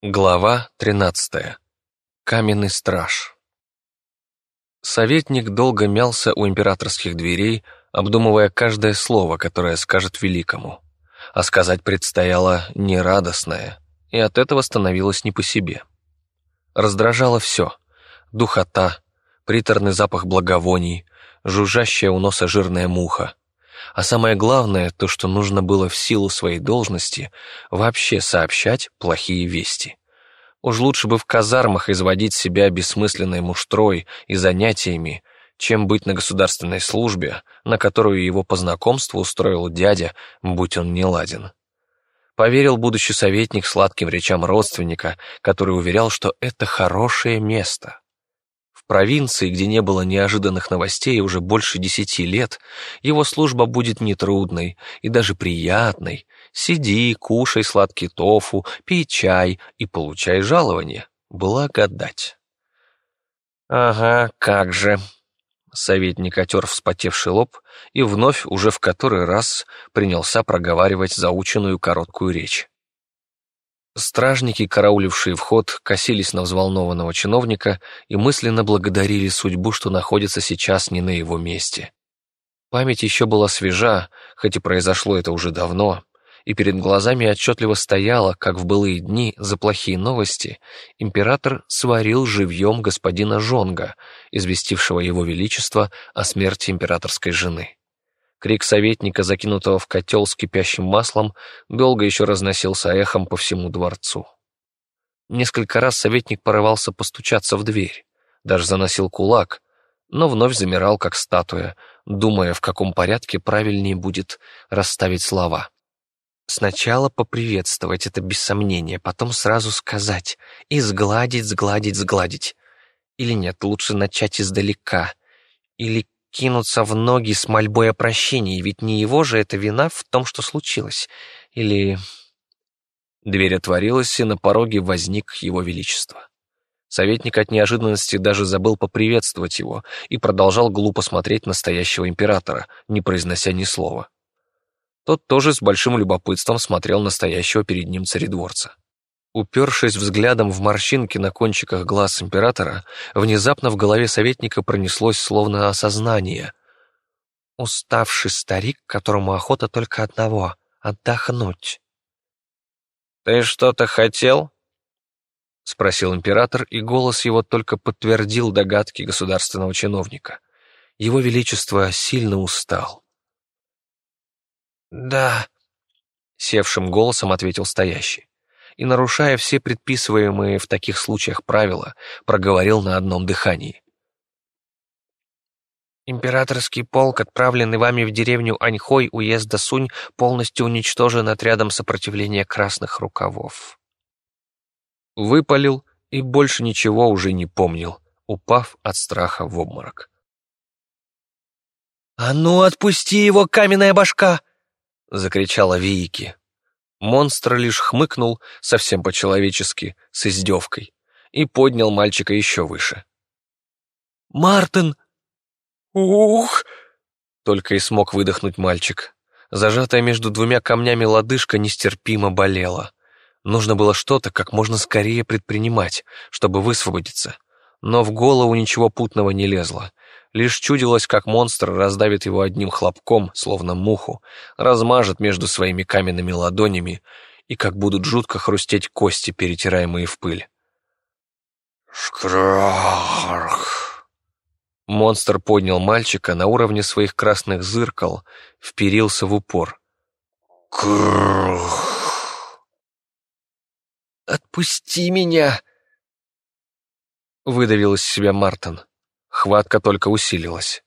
Глава 13. Каменный страж. Советник долго мялся у императорских дверей, обдумывая каждое слово, которое скажет великому. А сказать предстояло нерадостное, и от этого становилось не по себе. Раздражало все — духота, приторный запах благовоний, жужжащая у носа жирная муха. А самое главное, то, что нужно было в силу своей должности вообще сообщать плохие вести. Уж лучше бы в казармах изводить себя бессмысленной муштрой и занятиями, чем быть на государственной службе, на которую его по знакомству устроил дядя, будь он не ладен. Поверил будущий советник сладким речам родственника, который уверял, что это хорошее место провинции, где не было неожиданных новостей уже больше десяти лет, его служба будет нетрудной и даже приятной. Сиди, кушай сладкий тофу, пей чай и получай жалование. Благодать. «Ага, как же», Советник отер вспотевший лоб и вновь, уже в который раз, принялся проговаривать заученную короткую речь. Стражники, караулившие вход, косились на взволнованного чиновника и мысленно благодарили судьбу, что находится сейчас не на его месте. Память еще была свежа, хоть и произошло это уже давно, и перед глазами отчетливо стояло, как в былые дни за плохие новости император сварил живьем господина Жонга, известившего его величество о смерти императорской жены. Крик советника, закинутого в котел с кипящим маслом, долго еще разносился эхом по всему дворцу. Несколько раз советник порывался постучаться в дверь, даже заносил кулак, но вновь замирал, как статуя, думая, в каком порядке правильнее будет расставить слова. Сначала поприветствовать это без сомнения, потом сразу сказать и сгладить, сгладить, сгладить. Или нет, лучше начать издалека. Или кинуться в ноги с мольбой о прощении, ведь не его же это вина в том, что случилось. Или... Дверь отворилась, и на пороге возник его величество. Советник от неожиданности даже забыл поприветствовать его и продолжал глупо смотреть на стоящего императора, не произнося ни слова. Тот тоже с большим любопытством смотрел на стоящего перед ним царедворца. Упершись взглядом в морщинки на кончиках глаз императора, внезапно в голове советника пронеслось словно осознание. Уставший старик, которому охота только одного — отдохнуть. «Ты что-то хотел?» — спросил император, и голос его только подтвердил догадки государственного чиновника. Его Величество сильно устал. «Да», — севшим голосом ответил стоящий и, нарушая все предписываемые в таких случаях правила, проговорил на одном дыхании. Императорский полк, отправленный вами в деревню Аньхой уезда Сунь, полностью уничтожен отрядом сопротивления красных рукавов. Выпалил и больше ничего уже не помнил, упав от страха в обморок. «А ну, отпусти его, каменная башка!» — закричала Виики. Монстр лишь хмыкнул, совсем по-человечески, с издевкой, и поднял мальчика еще выше. «Мартин!» «Ух!» Только и смог выдохнуть мальчик. Зажатая между двумя камнями лодыжка нестерпимо болела. Нужно было что-то как можно скорее предпринимать, чтобы высвободиться. Но в голову ничего путного не лезло. Лишь чудилось, как монстр раздавит его одним хлопком, словно муху, размажет между своими каменными ладонями, и как будут жутко хрустеть кости, перетираемые в пыль. «Шкрах!» Монстр поднял мальчика на уровне своих красных зыркал, вперился в упор. «Крх!» «Отпусти меня!» Выдавил из себя Мартин. Хватка только усилилась.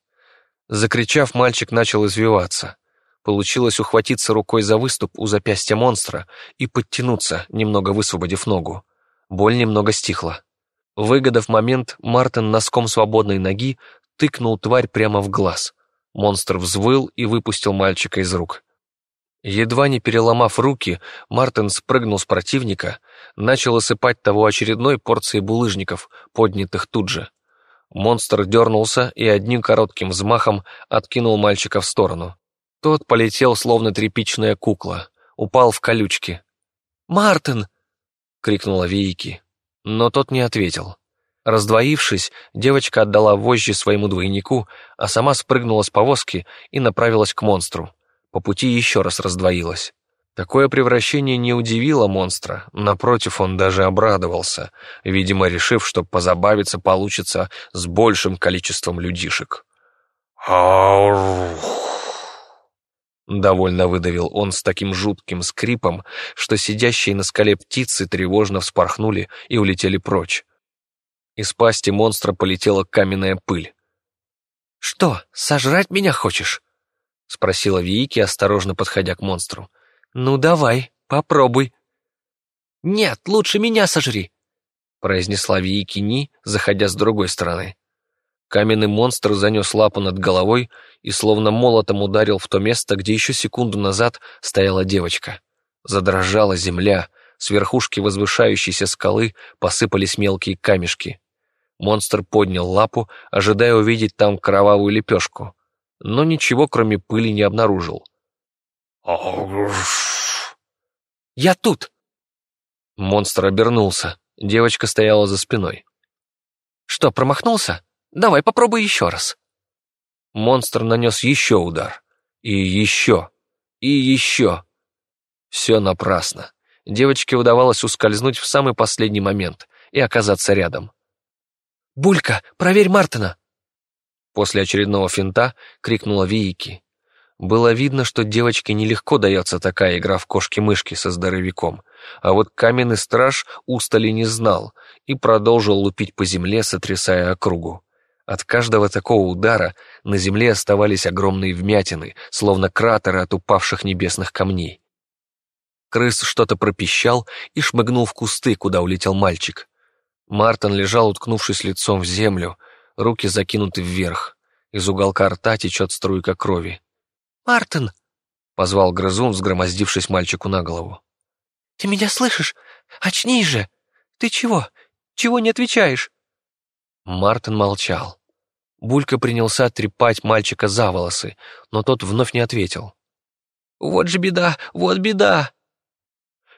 Закричав, мальчик начал извиваться. Получилось ухватиться рукой за выступ у запястья монстра и подтянуться, немного высвободив ногу. Боль немного стихла. Выгодав момент, Мартин носком свободной ноги тыкнул тварь прямо в глаз. Монстр взвыл и выпустил мальчика из рук. Едва не переломав руки, Мартин спрыгнул с противника, начал осыпать того очередной порцией булыжников, поднятых тут же. Монстр дернулся и одним коротким взмахом откинул мальчика в сторону. Тот полетел, словно тряпичная кукла, упал в колючки. «Мартин!» — крикнула Вики. Но тот не ответил. Раздвоившись, девочка отдала вожжи своему двойнику, а сама спрыгнула с повозки и направилась к монстру. По пути еще раз раздвоилась. Такое превращение не удивило монстра, напротив, он даже обрадовался, видимо, решив, что позабавиться получится с большим количеством людишек. Довольно выдавил он с таким жутким скрипом, что сидящие на скале птицы тревожно вспорхнули и улетели прочь. Из пасти монстра полетела каменная пыль. «Что, сожрать меня хочешь?» — спросила Вики, осторожно подходя к монстру. «Ну давай, попробуй». «Нет, лучше меня сожри», — произнесла Вики Ни, заходя с другой стороны. Каменный монстр занес лапу над головой и словно молотом ударил в то место, где еще секунду назад стояла девочка. Задрожала земля, с верхушки возвышающейся скалы посыпались мелкие камешки. Монстр поднял лапу, ожидая увидеть там кровавую лепешку, но ничего, кроме пыли, не обнаружил. «Я тут!» Монстр обернулся. Девочка стояла за спиной. «Что, промахнулся?» Давай попробуй еще раз». Монстр нанес еще удар. И еще. И еще. Все напрасно. Девочке удавалось ускользнуть в самый последний момент и оказаться рядом. «Булька, проверь Мартина!» После очередного финта крикнула Виики. Было видно, что девочке нелегко дается такая игра в кошки-мышки со здоровяком, а вот каменный страж устали не знал и продолжил лупить по земле, сотрясая округу. От каждого такого удара на земле оставались огромные вмятины, словно кратеры от упавших небесных камней. Крыс что-то пропищал и шмыгнул в кусты, куда улетел мальчик. Мартин лежал, уткнувшись лицом в землю, руки закинуты вверх. Из уголка рта течет струйка крови. «Мартин!» — позвал грызун, взгромоздившись мальчику на голову. «Ты меня слышишь? Очнись же! Ты чего? Чего не отвечаешь?» Мартин молчал. Булька принялся трепать мальчика за волосы, но тот вновь не ответил. «Вот же беда, вот беда!»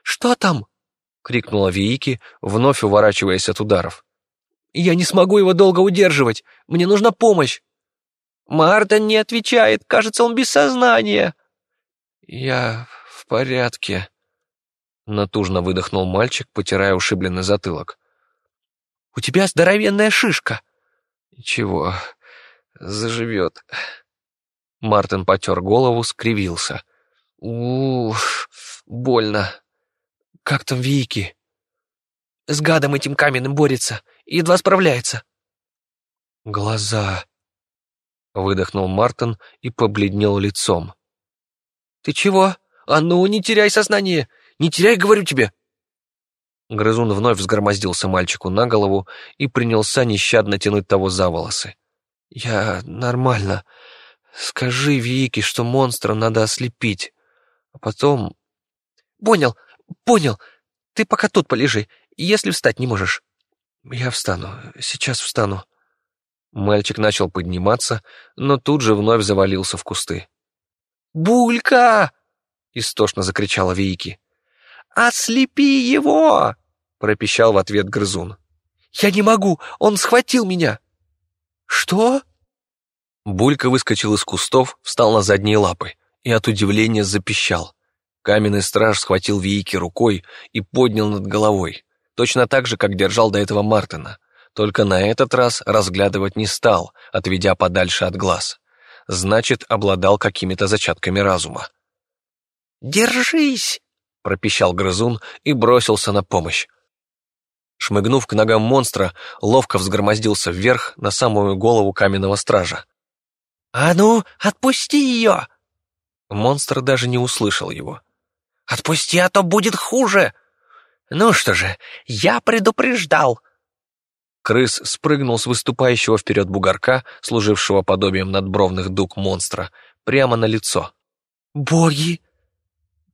«Что там?» — крикнула Виики, вновь уворачиваясь от ударов. «Я не смогу его долго удерживать, мне нужна помощь!» «Мартин не отвечает, кажется, он без сознания!» «Я в порядке», — натужно выдохнул мальчик, потирая ушибленный затылок. «У тебя здоровенная шишка!» «Ничего, заживет». Мартин потер голову, скривился. «Ух, больно. Как там Вики?» «С гадом этим каменным борется, едва справляется». «Глаза...» Выдохнул Мартин и побледнел лицом. «Ты чего? А ну, не теряй сознание! Не теряй, говорю тебе!» Грызун вновь взгромоздился мальчику на голову и принялся нещадно тянуть того за волосы. «Я нормально. Скажи Вики, что монстра надо ослепить. А потом...» «Понял, понял. Ты пока тут полежи, если встать не можешь». «Я встану. Сейчас встану». Мальчик начал подниматься, но тут же вновь завалился в кусты. «Булька!» — истошно закричала Вики. «Ослепи его!» — пропищал в ответ грызун. «Я не могу! Он схватил меня!» «Что?» Булька выскочил из кустов, встал на задние лапы и от удивления запищал. Каменный страж схватил Вики рукой и поднял над головой, точно так же, как держал до этого Мартина, только на этот раз разглядывать не стал, отведя подальше от глаз. Значит, обладал какими-то зачатками разума. «Держись!» пропищал грызун и бросился на помощь. Шмыгнув к ногам монстра, ловко взгромоздился вверх на самую голову каменного стража. «А ну, отпусти ее!» Монстр даже не услышал его. «Отпусти, а то будет хуже!» «Ну что же, я предупреждал!» Крыс спрыгнул с выступающего вперед бугорка, служившего подобием надбровных дуг монстра, прямо на лицо. «Боги!»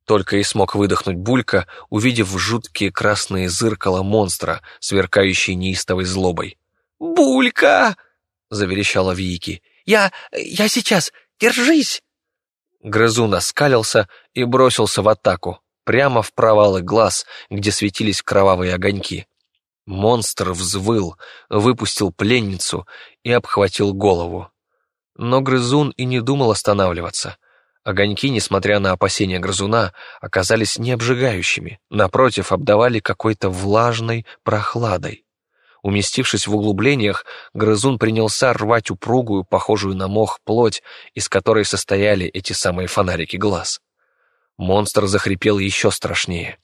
Только и смог выдохнуть Булька, увидев жуткие красные зыркала монстра, сверкающие неистовой злобой. «Булька!» — заверещала Вики. «Я... я сейчас! Держись!» Грызун оскалился и бросился в атаку, прямо в провалы глаз, где светились кровавые огоньки. Монстр взвыл, выпустил пленницу и обхватил голову. Но грызун и не думал останавливаться. Огоньки, несмотря на опасения грызуна, оказались не обжигающими, напротив, обдавали какой-то влажной прохладой. Уместившись в углублениях, грызун принялся рвать упругую, похожую на мох, плоть, из которой состояли эти самые фонарики глаз. Монстр захрипел еще страшнее.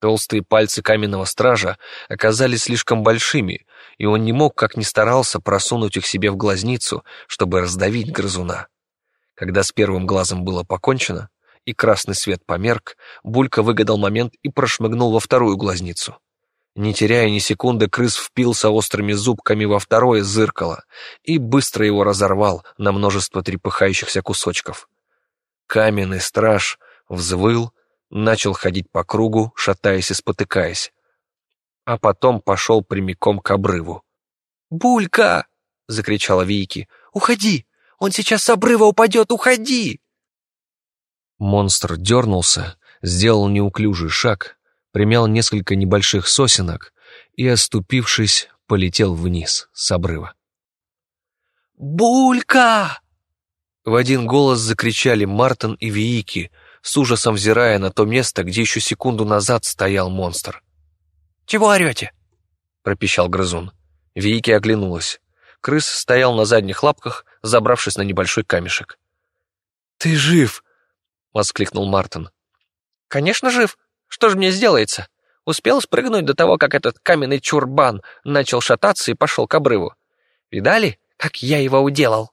Толстые пальцы каменного стража оказались слишком большими, и он не мог, как ни старался, просунуть их себе в глазницу, чтобы раздавить грызуна. Когда с первым глазом было покончено, и красный свет померк, Булька выгадал момент и прошмыгнул во вторую глазницу. Не теряя ни секунды, крыс впился острыми зубками во второе зыркало и быстро его разорвал на множество трепыхающихся кусочков. Каменный страж взвыл, начал ходить по кругу, шатаясь и спотыкаясь. А потом пошел прямиком к обрыву. «Булька!» — закричала Вики. «Уходи! Он сейчас с обрыва упадет! Уходи!» Монстр дернулся, сделал неуклюжий шаг, примял несколько небольших сосенок и, оступившись, полетел вниз с обрыва. «Булька!» В один голос закричали Мартин и Виики, с ужасом взирая на то место, где еще секунду назад стоял монстр. «Чего орете?» — пропищал грызун. Виики оглянулась. Крыс стоял на задних лапках, забравшись на небольшой камешек. «Ты жив!» — воскликнул Мартин. «Конечно жив!» Что же мне сделается? Успел спрыгнуть до того, как этот каменный чурбан начал шататься и пошел к обрыву. Видали, как я его уделал?»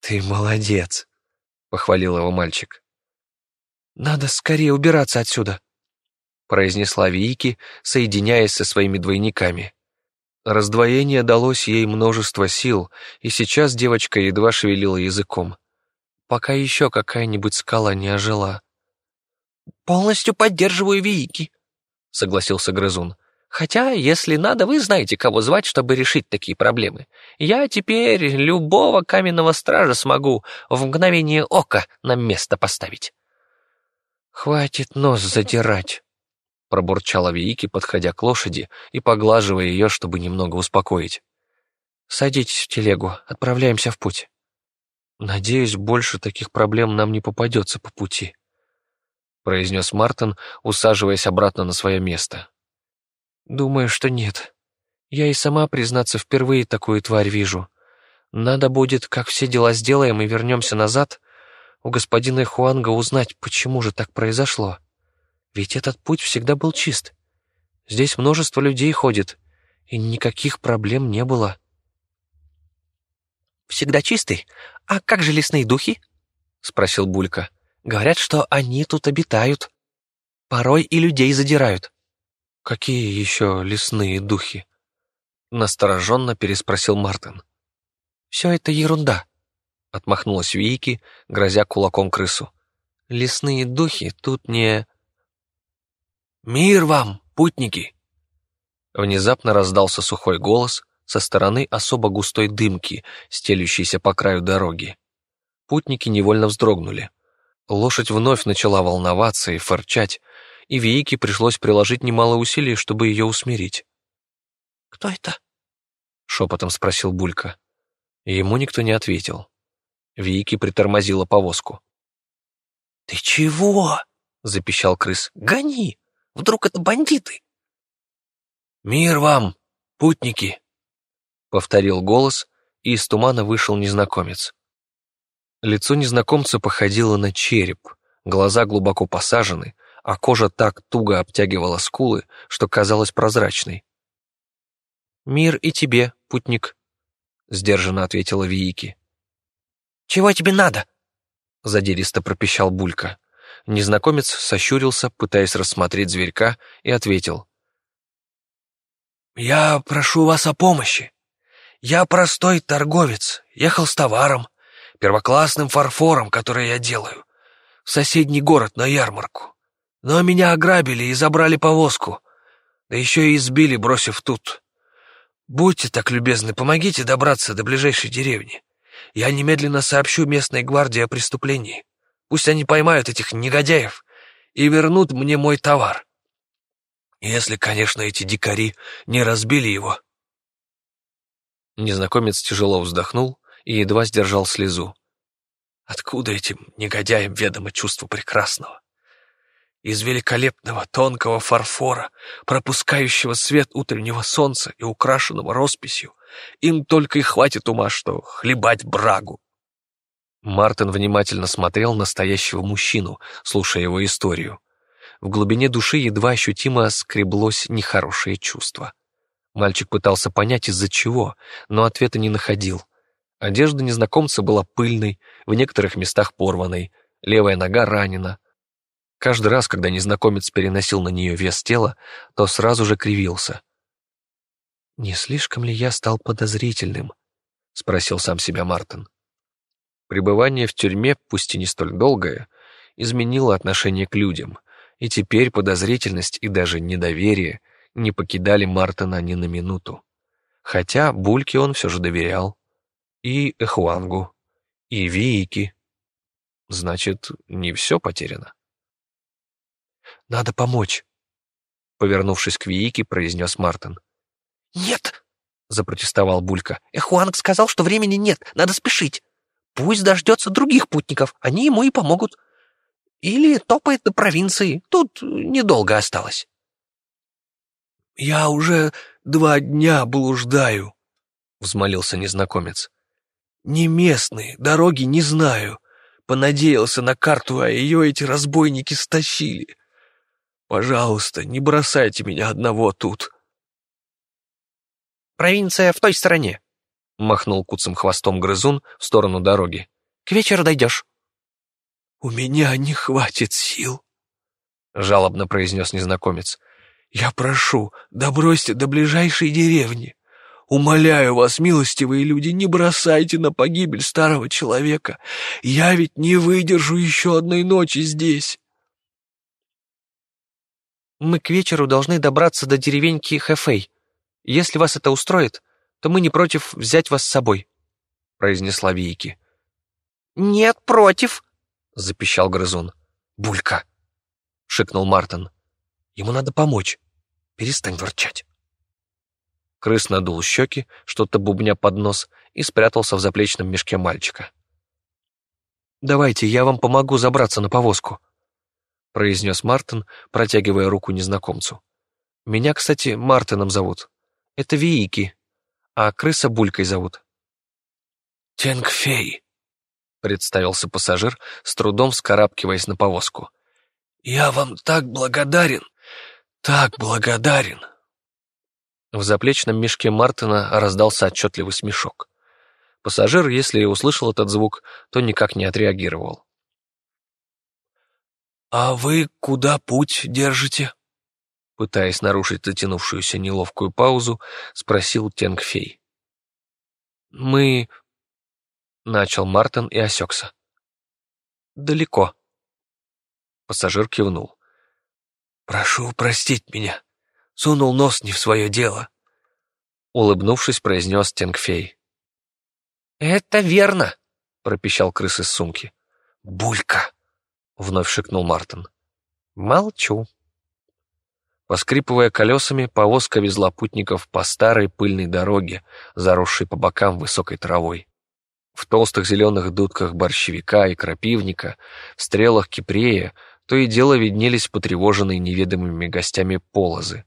«Ты молодец», — похвалил его мальчик. «Надо скорее убираться отсюда», — произнесла Вики, соединяясь со своими двойниками. Раздвоение далось ей множество сил, и сейчас девочка едва шевелила языком. Пока еще какая-нибудь скала не ожила. «Полностью поддерживаю Вики», — согласился Грызун. «Хотя, если надо, вы знаете, кого звать, чтобы решить такие проблемы. Я теперь любого каменного стража смогу в мгновение ока на место поставить». «Хватит нос задирать», — пробурчала Вики, подходя к лошади и поглаживая ее, чтобы немного успокоить. «Садитесь в телегу, отправляемся в путь». «Надеюсь, больше таких проблем нам не попадется по пути», — произнес Мартин, усаживаясь обратно на свое место. «Думаю, что нет. Я и сама, признаться, впервые такую тварь вижу. Надо будет, как все дела сделаем и вернемся назад, у господина Хуанга узнать, почему же так произошло. Ведь этот путь всегда был чист. Здесь множество людей ходит, и никаких проблем не было». «Всегда чистый? А как же лесные духи?» — спросил Булька. Говорят, что они тут обитают. Порой и людей задирают. Какие еще лесные духи? Настороженно переспросил Мартин. Все это ерунда, отмахнулась Вики, грозя кулаком крысу. Лесные духи тут не... «Мир вам, путники!» Внезапно раздался сухой голос со стороны особо густой дымки, стелющейся по краю дороги. Путники невольно вздрогнули. Лошадь вновь начала волноваться и фырчать, и Виике пришлось приложить немало усилий, чтобы ее усмирить. «Кто это?» — шепотом спросил Булька. Ему никто не ответил. Вики притормозила повозку. «Ты чего?» — запищал крыс. «Гони! Вдруг это бандиты?» «Мир вам, путники!» — повторил голос, и из тумана вышел незнакомец. Лицо незнакомца походило на череп, глаза глубоко посажены, а кожа так туго обтягивала скулы, что казалась прозрачной. «Мир и тебе, путник», — сдержанно ответила Виики. «Чего тебе надо?» — задиристо пропищал Булька. Незнакомец сощурился, пытаясь рассмотреть зверька, и ответил. «Я прошу вас о помощи. Я простой торговец, ехал с товаром, первоклассным фарфором, который я делаю, в соседний город на ярмарку. Но меня ограбили и забрали повозку, да еще и избили, бросив тут. Будьте так любезны, помогите добраться до ближайшей деревни. Я немедленно сообщу местной гвардии о преступлении. Пусть они поймают этих негодяев и вернут мне мой товар. Если, конечно, эти дикари не разбили его. Незнакомец тяжело вздохнул и едва сдержал слезу. Откуда этим негодяям ведомо чувство прекрасного? Из великолепного тонкого фарфора, пропускающего свет утреннего солнца и украшенного росписью, им только и хватит ума, что хлебать брагу. Мартин внимательно смотрел на стоящего мужчину, слушая его историю. В глубине души едва ощутимо скреблось нехорошее чувство. Мальчик пытался понять, из-за чего, но ответа не находил. Одежда незнакомца была пыльной, в некоторых местах порванной, левая нога ранена. Каждый раз, когда незнакомец переносил на нее вес тела, то сразу же кривился. «Не слишком ли я стал подозрительным?» — спросил сам себя Мартин. Пребывание в тюрьме, пусть и не столь долгое, изменило отношение к людям, и теперь подозрительность и даже недоверие не покидали Мартина ни на минуту. Хотя Бульке он все же доверял. И Эхуангу, и Виики. Значит, не все потеряно. «Надо помочь», — повернувшись к Виики, произнес Мартин. «Нет!» — запротестовал Булька. «Эхуанг сказал, что времени нет, надо спешить. Пусть дождется других путников, они ему и помогут. Или топает до провинции, тут недолго осталось. «Я уже два дня блуждаю», — взмолился незнакомец. «Не местный, дороги не знаю. Понадеялся на карту, а ее эти разбойники стащили. Пожалуйста, не бросайте меня одного тут». «Провинция в той стороне», махнул куцым хвостом грызун в сторону дороги. «К вечеру дойдешь». «У меня не хватит сил», — жалобно произнес незнакомец. «Я прошу, добросьте до ближайшей деревни. Умоляю вас, милостивые люди, не бросайте на погибель старого человека. Я ведь не выдержу еще одной ночи здесь». «Мы к вечеру должны добраться до деревеньки Хефей. Если вас это устроит, то мы не против взять вас с собой», — произнесла Вики. «Нет, против», — запищал грызун. «Булька!» — шикнул Мартин. «Ему надо помочь. Перестань ворчать». Крыс надул щеки, что-то бубня под нос, и спрятался в заплечном мешке мальчика. «Давайте, я вам помогу забраться на повозку», — произнес Мартин, протягивая руку незнакомцу. «Меня, кстати, Мартином зовут. Это Виики, а крыса Булькой зовут». «Тенгфей», — представился пассажир, с трудом вскарабкиваясь на повозку. «Я вам так благодарен, так благодарен». В заплечном мешке Мартина раздался отчетливый смешок. Пассажир, если и услышал этот звук, то никак не отреагировал. «А вы куда путь держите?» Пытаясь нарушить затянувшуюся неловкую паузу, спросил Тенгфей. «Мы...» — начал Мартин и осекся. «Далеко». Пассажир кивнул. «Прошу простить меня. Сунул нос не в свое дело», — улыбнувшись, произнес Тенгфей. «Это верно», — пропищал крыс из сумки. «Булька», — вновь шикнул Мартин. «Молчу», Поскрипывая колесами, повозка везла путников по старой пыльной дороге, заросшей по бокам высокой травой. В толстых зеленых дудках борщевика и крапивника, в стрелах кипрея, то и дело виднелись потревоженные неведомыми гостями полозы.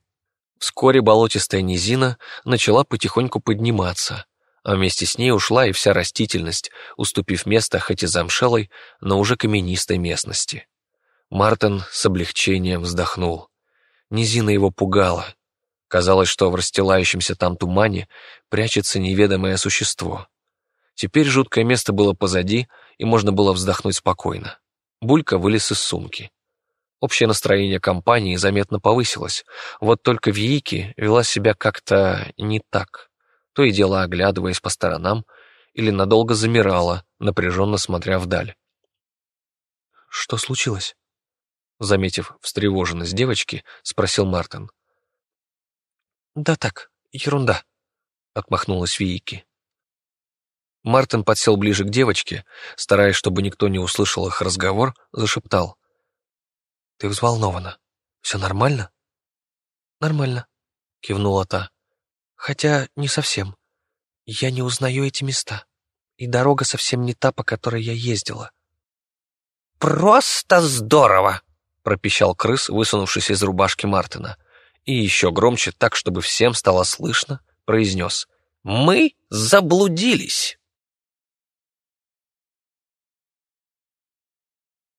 Вскоре болотистая низина начала потихоньку подниматься, а вместе с ней ушла и вся растительность, уступив место хоть и замшелой, но уже каменистой местности. Мартин с облегчением вздохнул. Низина его пугала. Казалось, что в расстилающемся там тумане прячется неведомое существо. Теперь жуткое место было позади, и можно было вздохнуть спокойно. Булька вылез из сумки. Общее настроение компании заметно повысилось, вот только Вики вела себя как-то не так. То и дело оглядываясь по сторонам или надолго замирала, напряженно смотря вдаль. «Что случилось?» Заметив встревоженность девочки, спросил Мартин. «Да так, ерунда», — отмахнулась Вики. Мартин подсел ближе к девочке, стараясь, чтобы никто не услышал их разговор, зашептал. Ты взволнована. Все нормально? Нормально, кивнула та. Хотя не совсем. Я не узнаю эти места. И дорога совсем не та, по которой я ездила. «Просто здорово!» — пропищал крыс, высунувшись из рубашки Мартина. И еще громче, так, чтобы всем стало слышно, произнес. «Мы заблудились!»